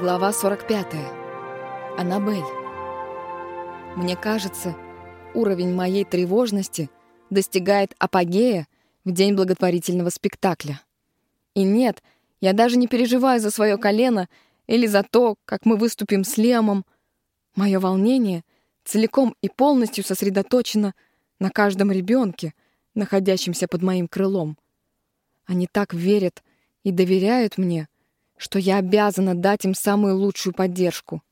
Глава 45. Аннабель. Мне кажется, уровень моей тревожности достигает апогея в день благотворительного спектакля. И нет, я даже не переживаю за свое колено или за то, как мы выступим с Лемом. Мое волнение целиком и полностью сосредоточено на каждом ребенке, находящемся под моим крылом. Они так верят и доверяют мне — что я обязана дать им самую лучшую поддержку.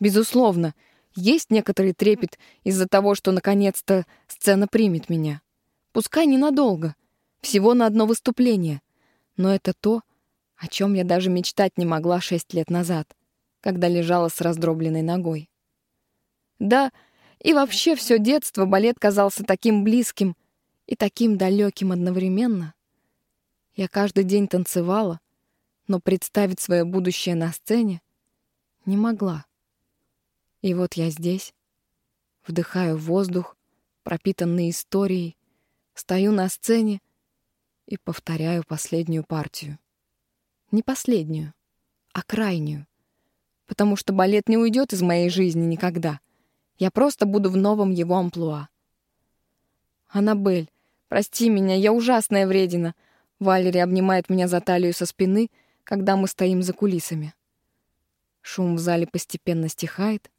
Безусловно, есть некоторый трепет из-за того, что наконец-то сцена примет меня. Пускай ненадолго, всего на одно выступление. Но это то, о чем я даже мечтать не могла шесть лет назад, когда лежала с раздробленной ногой. Да, и вообще все детство балет казался таким близким и таким далеким одновременно. Я каждый день танцевала, но представить свое будущее на сцене не могла. И вот я здесь, вдыхаю воздух, пропитанный историей, стою на сцене и повторяю последнюю партию. Не последнюю, а крайнюю. Потому что балет не уйдет из моей жизни никогда. Я просто буду в новом его амплуа. «Аннабель, прости меня, я ужасная вредина!» Валерия обнимает меня за талию со спины — когда мы стоим за кулисами. Шум в зале постепенно стихает.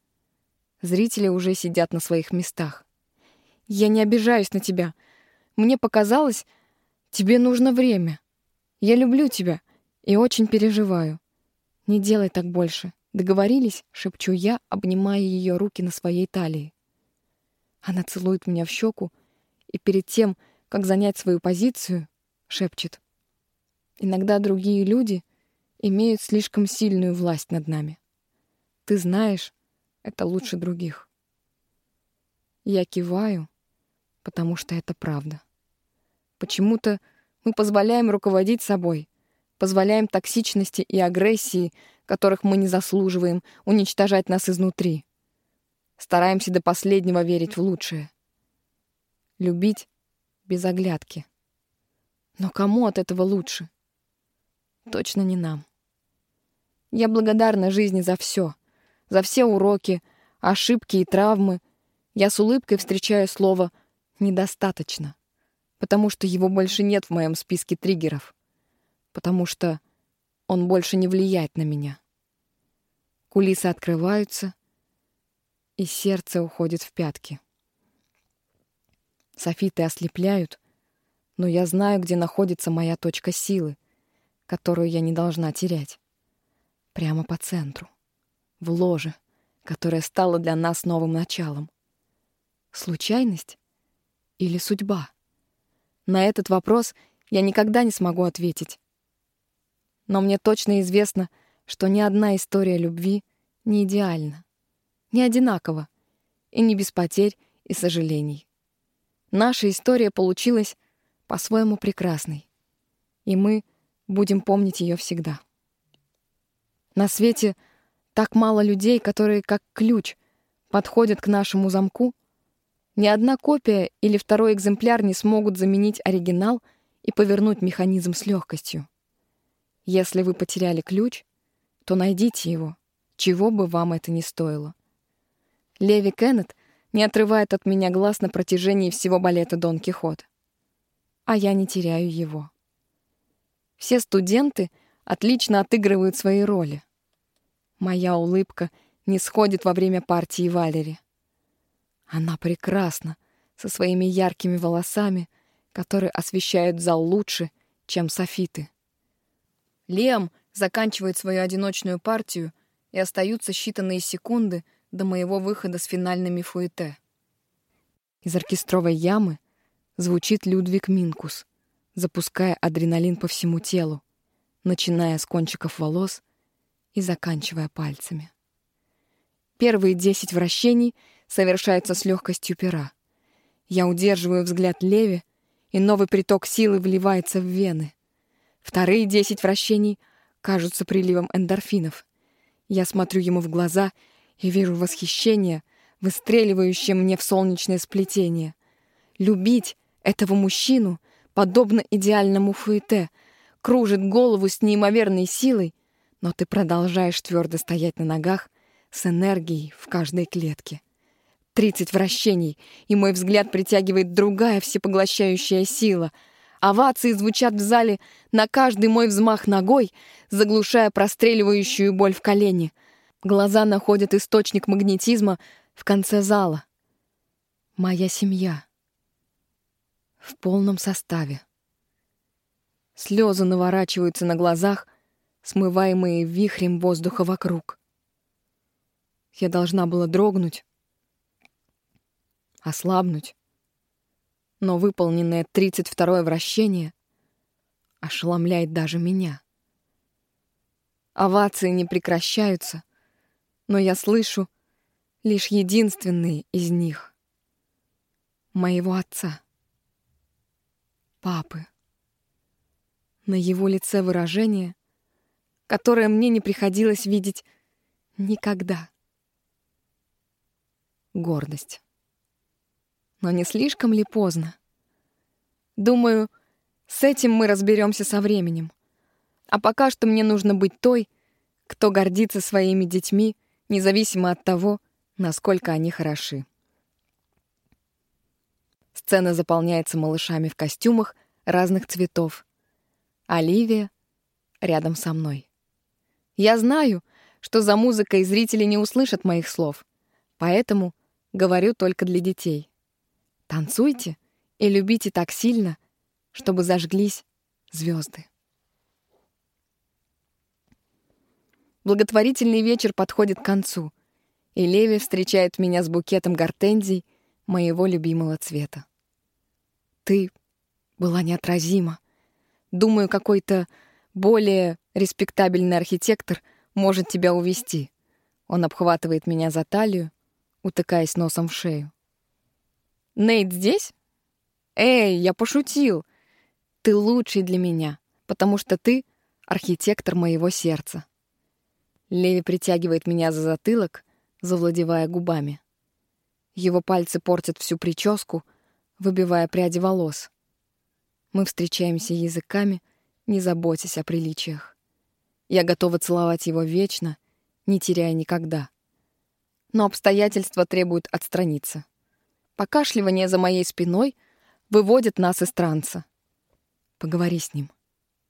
Зрители уже сидят на своих местах. Я не обижаюсь на тебя. Мне показалось, тебе нужно время. Я люблю тебя и очень переживаю. Не делай так больше. Договорились, шепчу я, обнимая ее руки на своей талии. Она целует меня в щеку и перед тем, как занять свою позицию, шепчет. Иногда другие люди — имеют слишком сильную власть над нами. Ты знаешь, это лучше других. Я киваю, потому что это правда. Почему-то мы позволяем руководить собой, позволяем токсичности и агрессии, которых мы не заслуживаем, уничтожать нас изнутри. Стараемся до последнего верить в лучшее. Любить без оглядки. Но кому от этого лучше? Точно не нам. Я благодарна жизни за все, за все уроки, ошибки и травмы. Я с улыбкой встречаю слово «недостаточно», потому что его больше нет в моем списке триггеров, потому что он больше не влияет на меня. Кулисы открываются, и сердце уходит в пятки. Софиты ослепляют, но я знаю, где находится моя точка силы — которую я не должна терять. Прямо по центру, в ложе, которое стало для нас новым началом. Случайность или судьба? На этот вопрос я никогда не смогу ответить. Но мне точно известно, что ни одна история любви не идеальна, не одинакова и не без потерь и сожалений. Наша история получилась по-своему прекрасной, и мы — Будем помнить ее всегда. На свете так мало людей, которые, как ключ, подходят к нашему замку. Ни одна копия или второй экземпляр не смогут заменить оригинал и повернуть механизм с легкостью. Если вы потеряли ключ, то найдите его, чего бы вам это ни стоило. Леви Кеннет не отрывает от меня глаз на протяжении всего балета «Дон Кихот». А я не теряю его. Все студенты отлично отыгрывают свои роли. Моя улыбка не сходит во время партии Валери. Она прекрасна, со своими яркими волосами, которые освещают зал лучше, чем софиты. Лем заканчивает свою одиночную партию, и остаются считанные секунды до моего выхода с финальными фуэте. Из оркестровой ямы звучит Людвиг Минкус — запуская адреналин по всему телу, начиная с кончиков волос и заканчивая пальцами. Первые десять вращений совершаются с легкостью пера. Я удерживаю взгляд Леви, и новый приток силы вливается в вены. Вторые десять вращений кажутся приливом эндорфинов. Я смотрю ему в глаза и вижу восхищение, выстреливающее мне в солнечное сплетение. Любить этого мужчину — подобно идеальному фуэте, кружит голову с неимоверной силой, Но ты продолжаешь твердо стоять на ногах с энергией в каждой клетке. Тридцать вращений, и мой взгляд притягивает другая всепоглощающая сила. Овации звучат в зале на каждый мой взмах ногой, заглушая простреливающую боль в колене. Глаза находят источник магнетизма в конце зала. Моя семья. В полном составе. Слезы наворачиваются на глазах, смываемые вихрем воздуха вокруг. Я должна была дрогнуть, ослабнуть. Но выполненное 32-е вращение ошеломляет даже меня. Овации не прекращаются, но я слышу лишь единственный из них — моего отца, папы. На его лице выражение, которое мне не приходилось видеть никогда. Гордость. Но не слишком ли поздно? Думаю, с этим мы разберемся со временем. А пока что мне нужно быть той, кто гордится своими детьми, независимо от того, насколько они хороши. Сцена заполняется малышами в костюмах разных цветов. Оливия рядом со мной. Я знаю, что за музыкой зрители не услышат моих слов, поэтому говорю только для детей. Танцуйте и любите так сильно, чтобы зажглись звезды. Благотворительный вечер подходит к концу, и Леви встречает меня с букетом гортензий моего любимого цвета. Ты была неотразима. Думаю, какой-то более респектабельный архитектор может тебя увести. Он обхватывает меня за талию, утыкаясь носом в шею. Нейт здесь? Эй, я пошутил. Ты лучший для меня, потому что ты архитектор моего сердца. Леви притягивает меня за затылок, завладевая губами. Его пальцы портят всю прическу, выбивая пряди волос. Мы встречаемся языками, не заботясь о приличиях. Я готова целовать его вечно, не теряя никогда. Но обстоятельства требуют отстраниться. Покашливание за моей спиной выводит нас из транса. «Поговори с ним.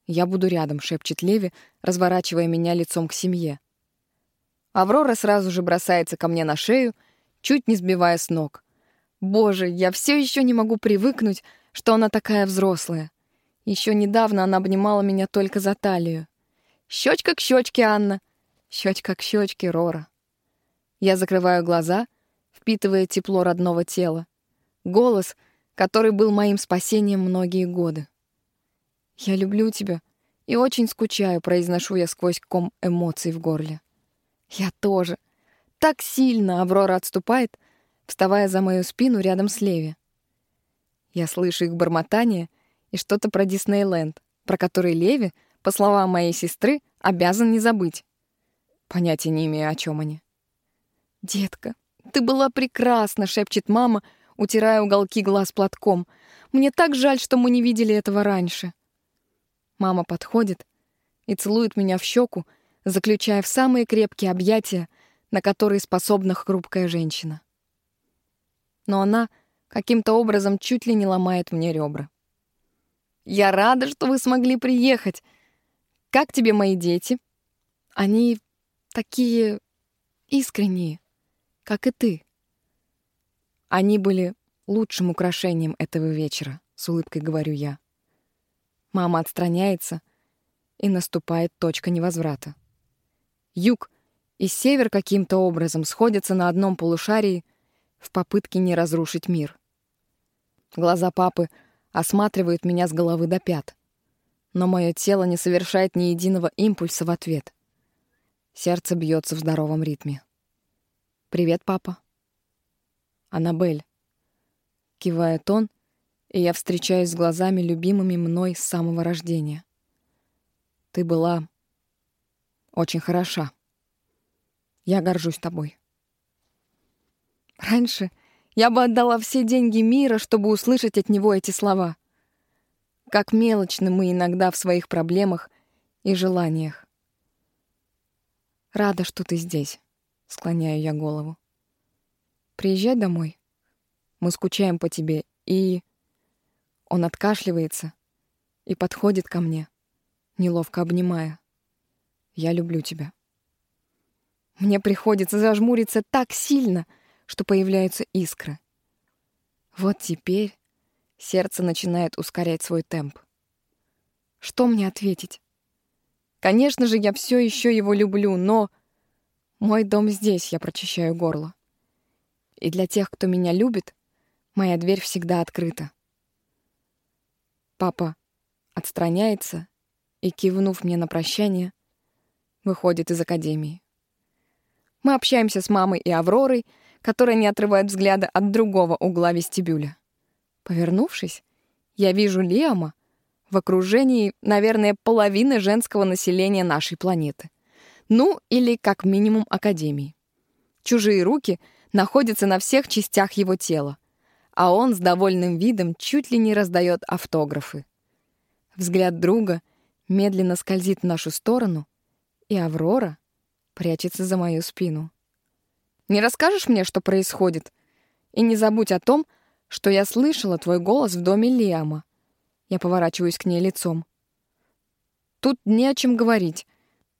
Я буду рядом», — шепчет Леви, разворачивая меня лицом к семье. Аврора сразу же бросается ко мне на шею, чуть не сбивая с ног. Боже, я все еще не могу привыкнуть, что она такая взрослая. Еще недавно она обнимала меня только за талию. Щечка к щечке, Анна. Щечка к щечке, Рора. Я закрываю глаза впитывая тепло родного тела. Голос, который был моим спасением многие годы. «Я люблю тебя и очень скучаю», — произношу я сквозь ком эмоций в горле. «Я тоже. Так сильно!» — Аврора отступает, вставая за мою спину рядом с Леви. Я слышу их бормотание и что-то про Диснейленд, про который Леви, по словам моей сестры, обязан не забыть. Понятия не имею, о чем они. «Детка, «Ты была прекрасна», — шепчет мама, утирая уголки глаз платком. «Мне так жаль, что мы не видели этого раньше». Мама подходит и целует меня в щеку, заключая в самые крепкие объятия, на которые способна хрупкая женщина. Но она каким-то образом чуть ли не ломает мне ребра. «Я рада, что вы смогли приехать. Как тебе мои дети? Они такие искренние» как и ты. Они были лучшим украшением этого вечера, с улыбкой говорю я. Мама отстраняется, и наступает точка невозврата. Юг и север каким-то образом сходятся на одном полушарии в попытке не разрушить мир. Глаза папы осматривают меня с головы до пят, но мое тело не совершает ни единого импульса в ответ. Сердце бьется в здоровом ритме. «Привет, папа». «Аннабель». Кивает он, и я встречаюсь с глазами, любимыми мной с самого рождения. «Ты была очень хороша. Я горжусь тобой». Раньше я бы отдала все деньги мира, чтобы услышать от него эти слова. Как мелочны мы иногда в своих проблемах и желаниях. Рада, что ты здесь. Склоняю я голову. Приезжай домой. Мы скучаем по тебе, и... Он откашливается и подходит ко мне, неловко обнимая. Я люблю тебя. Мне приходится зажмуриться так сильно, что появляются искры. Вот теперь сердце начинает ускорять свой темп. Что мне ответить? Конечно же, я все еще его люблю, но... Мой дом здесь, я прочищаю горло. И для тех, кто меня любит, моя дверь всегда открыта. Папа отстраняется и, кивнув мне на прощание, выходит из академии. Мы общаемся с мамой и Авророй, которая не отрывает взгляда от другого угла вестибюля. Повернувшись, я вижу Лиама в окружении, наверное, половины женского населения нашей планеты. Ну, или как минимум Академии. Чужие руки находятся на всех частях его тела, а он с довольным видом чуть ли не раздает автографы. Взгляд друга медленно скользит в нашу сторону, и Аврора прячется за мою спину. «Не расскажешь мне, что происходит? И не забудь о том, что я слышала твой голос в доме Лиама». Я поворачиваюсь к ней лицом. Тут не о чем говорить.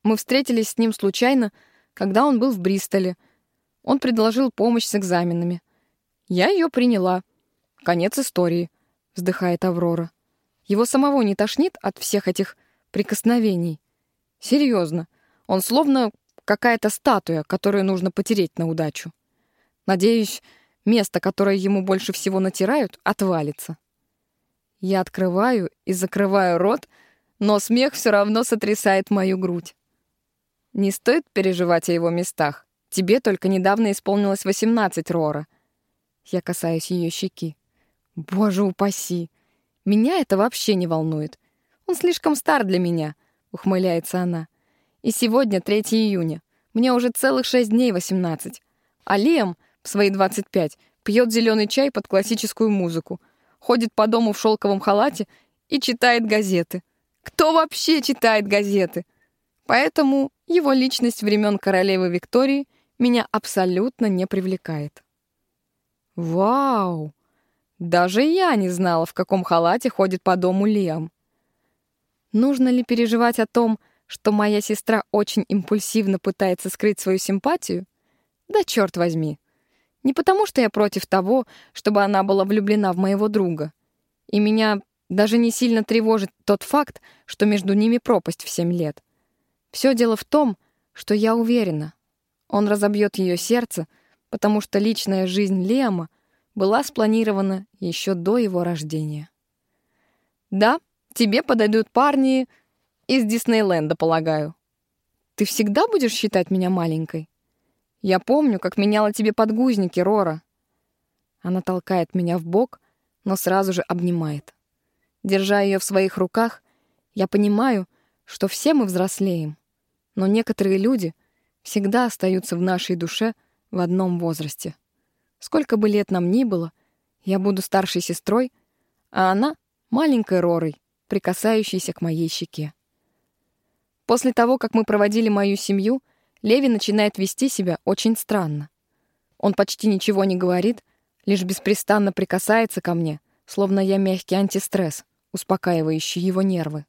Мы встретились с ним случайно, когда он был в Бристоле. Он предложил помощь с экзаменами. Я ее приняла. Конец истории, вздыхает Аврора. Его самого не тошнит от всех этих прикосновений. Серьезно, он словно какая-то статуя, которую нужно потереть на удачу. Надеюсь, место, которое ему больше всего натирают, отвалится. Я открываю и закрываю рот, но смех все равно сотрясает мою грудь. Не стоит переживать о его местах. Тебе только недавно исполнилось 18, Рора. Я касаюсь ее щеки. Боже упаси. Меня это вообще не волнует. Он слишком стар для меня, ухмыляется она. И сегодня 3 июня. Мне уже целых шесть дней 18. А Лем в свои 25 пьет зеленый чай под классическую музыку, ходит по дому в шелковом халате и читает газеты. Кто вообще читает газеты? Поэтому его личность времен королевы Виктории меня абсолютно не привлекает. Вау! Даже я не знала, в каком халате ходит по дому Лиам. Нужно ли переживать о том, моя сестра очень импульсивно пытается скрыть свою симпатию? Да черт возьми. Не потому, что я против того, чтобы она была влюблена в моего друга. И меня даже не сильно тревожит тот факт, что между ними пропасть в семь лет. Все дело в том, что я уверена, он разобьет ее сердце, потому что личная жизнь Лема была спланирована еще до его рождения. Да, тебе подойдут парни из Диснейленда, полагаю. Ты всегда будешь считать меня маленькой? Я помню, как меняла тебе подгузники, Рора. Она толкает меня в бок, но сразу же обнимает. Держа ее в своих руках, я понимаю, что все мы взрослеем, но некоторые люди всегда остаются в нашей душе в одном возрасте. Сколько бы лет нам ни было, я буду старшей сестрой, а она — маленькой Ророй, прикасающейся к моей щеке. После того, как мы проводили мою семью, Леви начинает вести себя очень странно. Он почти ничего не говорит, лишь беспрестанно прикасается ко мне, словно я мягкий антистресс, успокаивающий его нервы.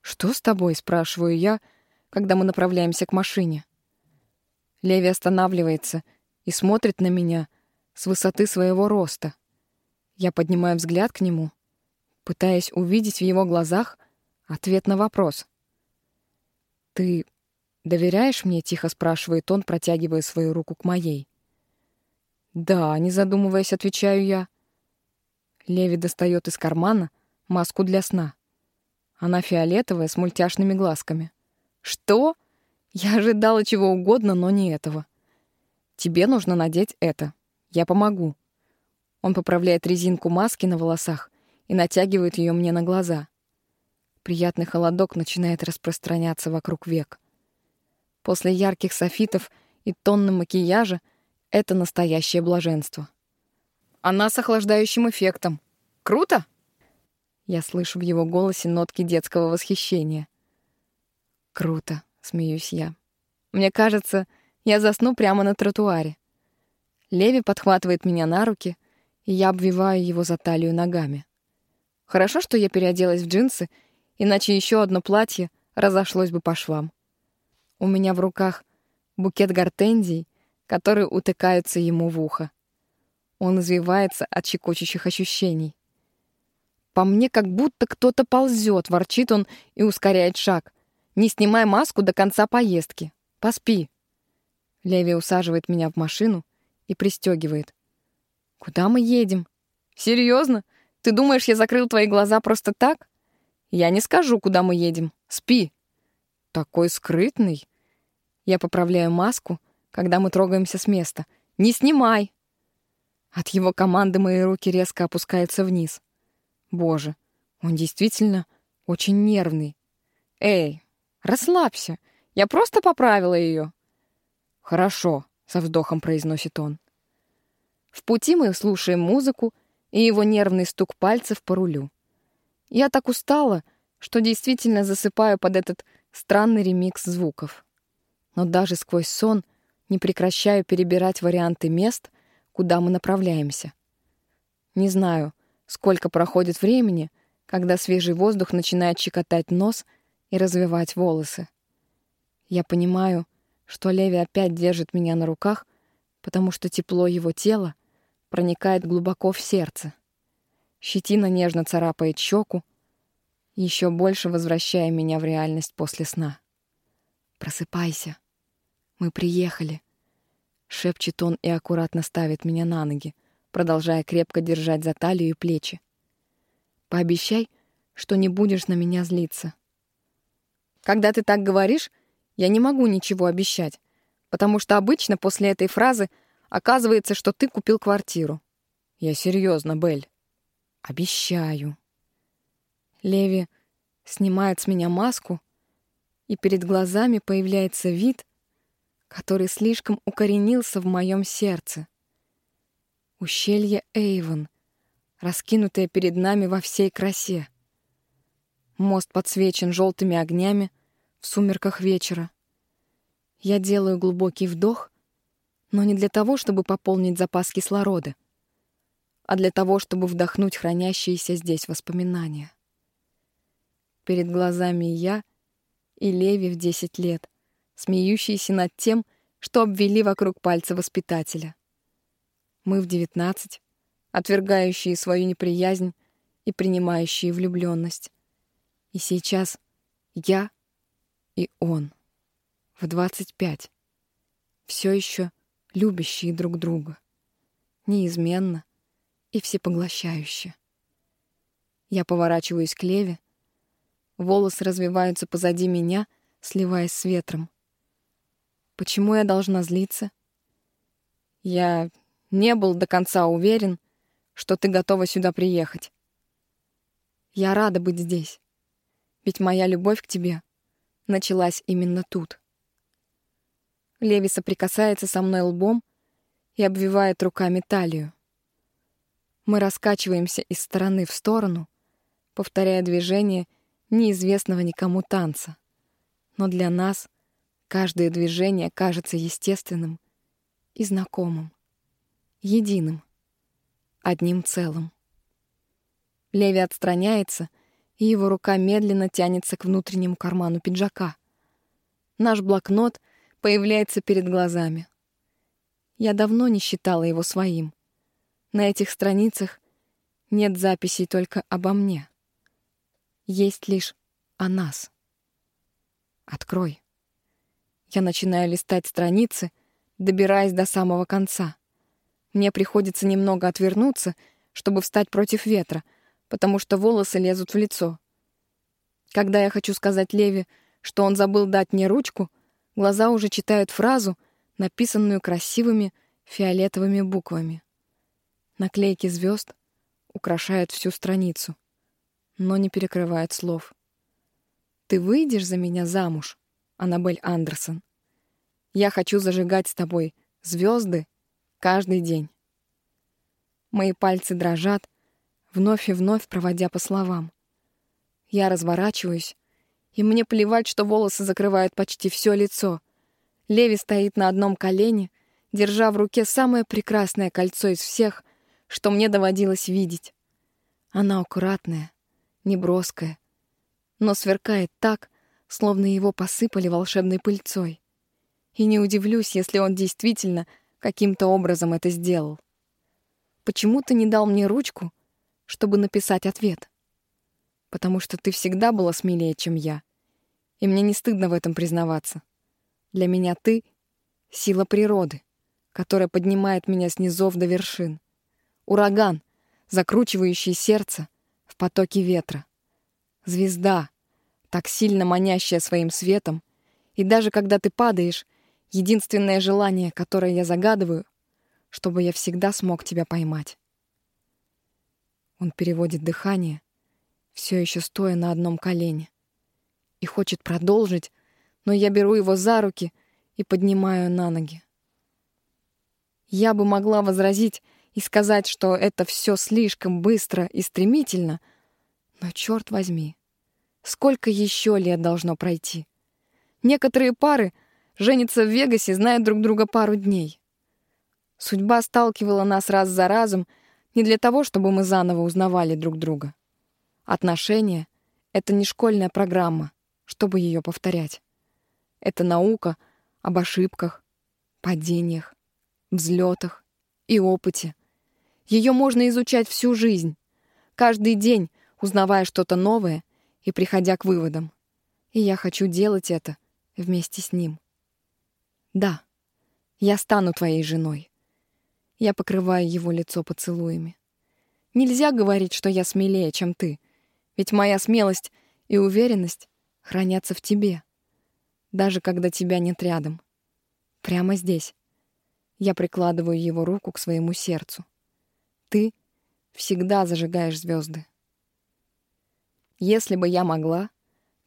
«Что с тобой?» — спрашиваю я, когда мы направляемся к машине. Леви останавливается и смотрит на меня с высоты своего роста. Я поднимаю взгляд к нему, пытаясь увидеть в его глазах ответ на вопрос. «Ты доверяешь мне?» — тихо спрашивает он, протягивая свою руку к моей. «Да», — не задумываясь, отвечаю я. Леви достает из кармана маску для сна. Она фиолетовая, с мультяшными глазками. «Что?» Я ожидала чего угодно, но не этого. «Тебе нужно надеть это. Я помогу». Он поправляет резинку маски на волосах и натягивает ее мне на глаза. Приятный холодок начинает распространяться вокруг век. После ярких софитов и тонны макияжа это настоящее блаженство. Она с охлаждающим эффектом. Круто? Я слышу в его голосе нотки детского восхищения. Круто, смеюсь я. Мне кажется, я засну прямо на тротуаре. Леви подхватывает меня на руки, и я обвиваю его за талию ногами. Хорошо, что я переоделась в джинсы, иначе еще одно платье разошлось бы по швам. У меня в руках букет гортензий, которые утыкаются ему в ухо. Он извивается от щекочущих ощущений. По мне как будто кто-то ползет, ворчит он и ускоряет шаг. Не снимай маску до конца поездки. Поспи. Леви усаживает меня в машину, и пристегивает. «Куда мы едем?» «Серьезно? Ты думаешь, я закрыл твои глаза просто так?» «Я не скажу, куда мы едем. Спи». «Такой скрытный». Я поправляю маску, когда мы трогаемся с места. «Не снимай!» От его команды мои руки резко опускаются вниз. Боже, он действительно очень нервный. «Эй, расслабься. Я просто поправила ее. «Хорошо», со вздохом произносит он. В пути мы слушаем музыку и его нервный стук пальцев по рулю. Я так устала, что действительно засыпаю под этот странный ремикс звуков. Но даже сквозь сон не прекращаю перебирать варианты мест, куда мы направляемся. Не знаю, сколько проходит времени, когда свежий воздух начинает щекотать нос и развивать волосы. Я понимаю, что Леви опять держит меня на руках, потому что тепло его тела проникает глубоко в сердце. Щетина нежно царапает щеку, еще больше возвращая меня в реальность после сна. «Просыпайся. Мы приехали», — шепчет он и аккуратно ставит меня на ноги, продолжая крепко держать за талию и плечи. «Пообещай, что не будешь на меня злиться». «Когда ты так говоришь, я не могу ничего обещать, потому что обычно после этой фразы оказывается, что ты купил квартиру. Я серьезно, Бель. Обещаю. Леви снимает с меня маску, и перед глазами появляется вид, который слишком укоренился в моем сердце. Ущелье Эйвен, раскинутое перед нами во всей красе. Мост подсвечен желтыми огнями — в сумерках вечера. Я делаю глубокий вдох, но не для того, чтобы пополнить запас кислорода, а для того, чтобы вдохнуть хранящиеся здесь воспоминания. Перед глазами я и Леви в 10 лет, смеющиеся над тем, что обвели вокруг пальца воспитателя. Мы в 19, отвергающие свою неприязнь и принимающие влюбленность. И сейчас я — и он. В двадцать пять. Все еще любящие друг друга. Неизменно и всепоглощающе. Я поворачиваюсь к Леве. Волосы развиваются позади меня, сливаясь с ветром. Почему я должна злиться? Я не был до конца уверен, что ты готова сюда приехать. Я рада быть здесь, ведь моя любовь к тебе началась именно тут. Леви соприкасается со мной лбом и обвивает руками талию. Мы раскачиваемся из стороны в сторону, повторяя движение неизвестного никому танца. Но для нас каждое движение кажется естественным и знакомым, единым, одним целым. Леви отстраняется — и его рука медленно тянется к внутреннему карману пиджака. Наш блокнот появляется перед глазами. Я давно не считала его своим. На этих страницах нет записей только обо мне. Есть лишь о нас. Открой. Я начинаю листать страницы, добираясь до самого конца. Мне приходится немного отвернуться, чтобы встать против ветра — потому что волосы лезут в лицо. Когда я хочу сказать Леви, что он забыл дать мне ручку, глаза уже читают фразу, написанную красивыми фиолетовыми буквами. Наклейки звезд украшают всю страницу, но не перекрывают слов. «Ты выйдешь за меня замуж, Аннабель Андерсон? Я хочу зажигать с тобой звезды каждый день». Мои пальцы дрожат, вновь и вновь проводя по словам. Я разворачиваюсь, и мне плевать, что волосы закрывают почти все лицо. Леви стоит на одном колене, держа в руке самое прекрасное кольцо из всех, что мне доводилось видеть. Она аккуратная, неброская, но сверкает так, словно его посыпали волшебной пыльцой. И не удивлюсь, если он действительно каким-то образом это сделал. Почему ты не дал мне ручку, чтобы написать ответ? Потому что ты всегда была смелее, чем я. И мне не стыдно в этом признаваться. Для меня ты — сила природы, которая поднимает меня с низов до вершин. Ураган, закручивающий сердце в потоке ветра. Звезда, так сильно манящая своим светом, и даже когда ты падаешь, единственное желание, которое я загадываю, чтобы я всегда смог тебя поймать. Он переводит дыхание, все еще стоя на одном колене, и хочет продолжить, но я беру его за руки и поднимаю на ноги. Я бы могла возразить и сказать, что это все слишком быстро и стремительно, но черт возьми, сколько еще лет должно пройти? Некоторые пары женятся в Вегасе, зная друг друга пару дней. Судьба сталкивала нас раз за разом не для того, чтобы мы заново узнавали друг друга. Отношения — это не школьная программа, чтобы ее повторять. Это наука об ошибках, падениях, взлетах и опыте. Ее можно изучать всю жизнь, каждый день узнавая что-то новое и приходя к выводам. И я хочу делать это вместе с ним. Да, я стану твоей женой. Я покрываю его лицо поцелуями. Нельзя говорить, что я смелее, чем ты, ведь моя смелость и уверенность хранятся в тебе даже когда тебя нет рядом. Прямо здесь. Я прикладываю его руку к своему сердцу. Ты всегда зажигаешь звезды. Если бы я могла,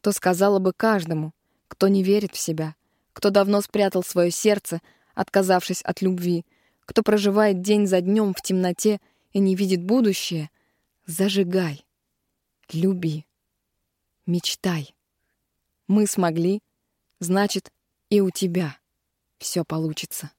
то сказала бы каждому, кто не верит в себя, кто давно спрятал свое сердце, отказавшись от любви, кто проживает день за днем в темноте и не видит будущее, зажигай, люби, мечтай. Мы смогли, значит, и у тебя все получится.